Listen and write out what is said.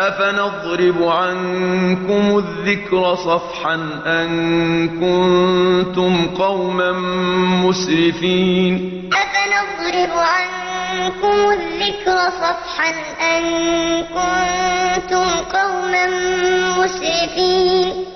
أَفَنَضْرِبُ عَنكُمُ الذِّكْرَ صَفْحًا أَن كُنتُمْ قَوْمًا مُّسْرِفِينَ؟ أَفَنَضْرِبُ عَنكُمُ الذِّكْرَ صَفْحًا أَن كُنتُمْ قَوْمًا مُّسْرِفِينَ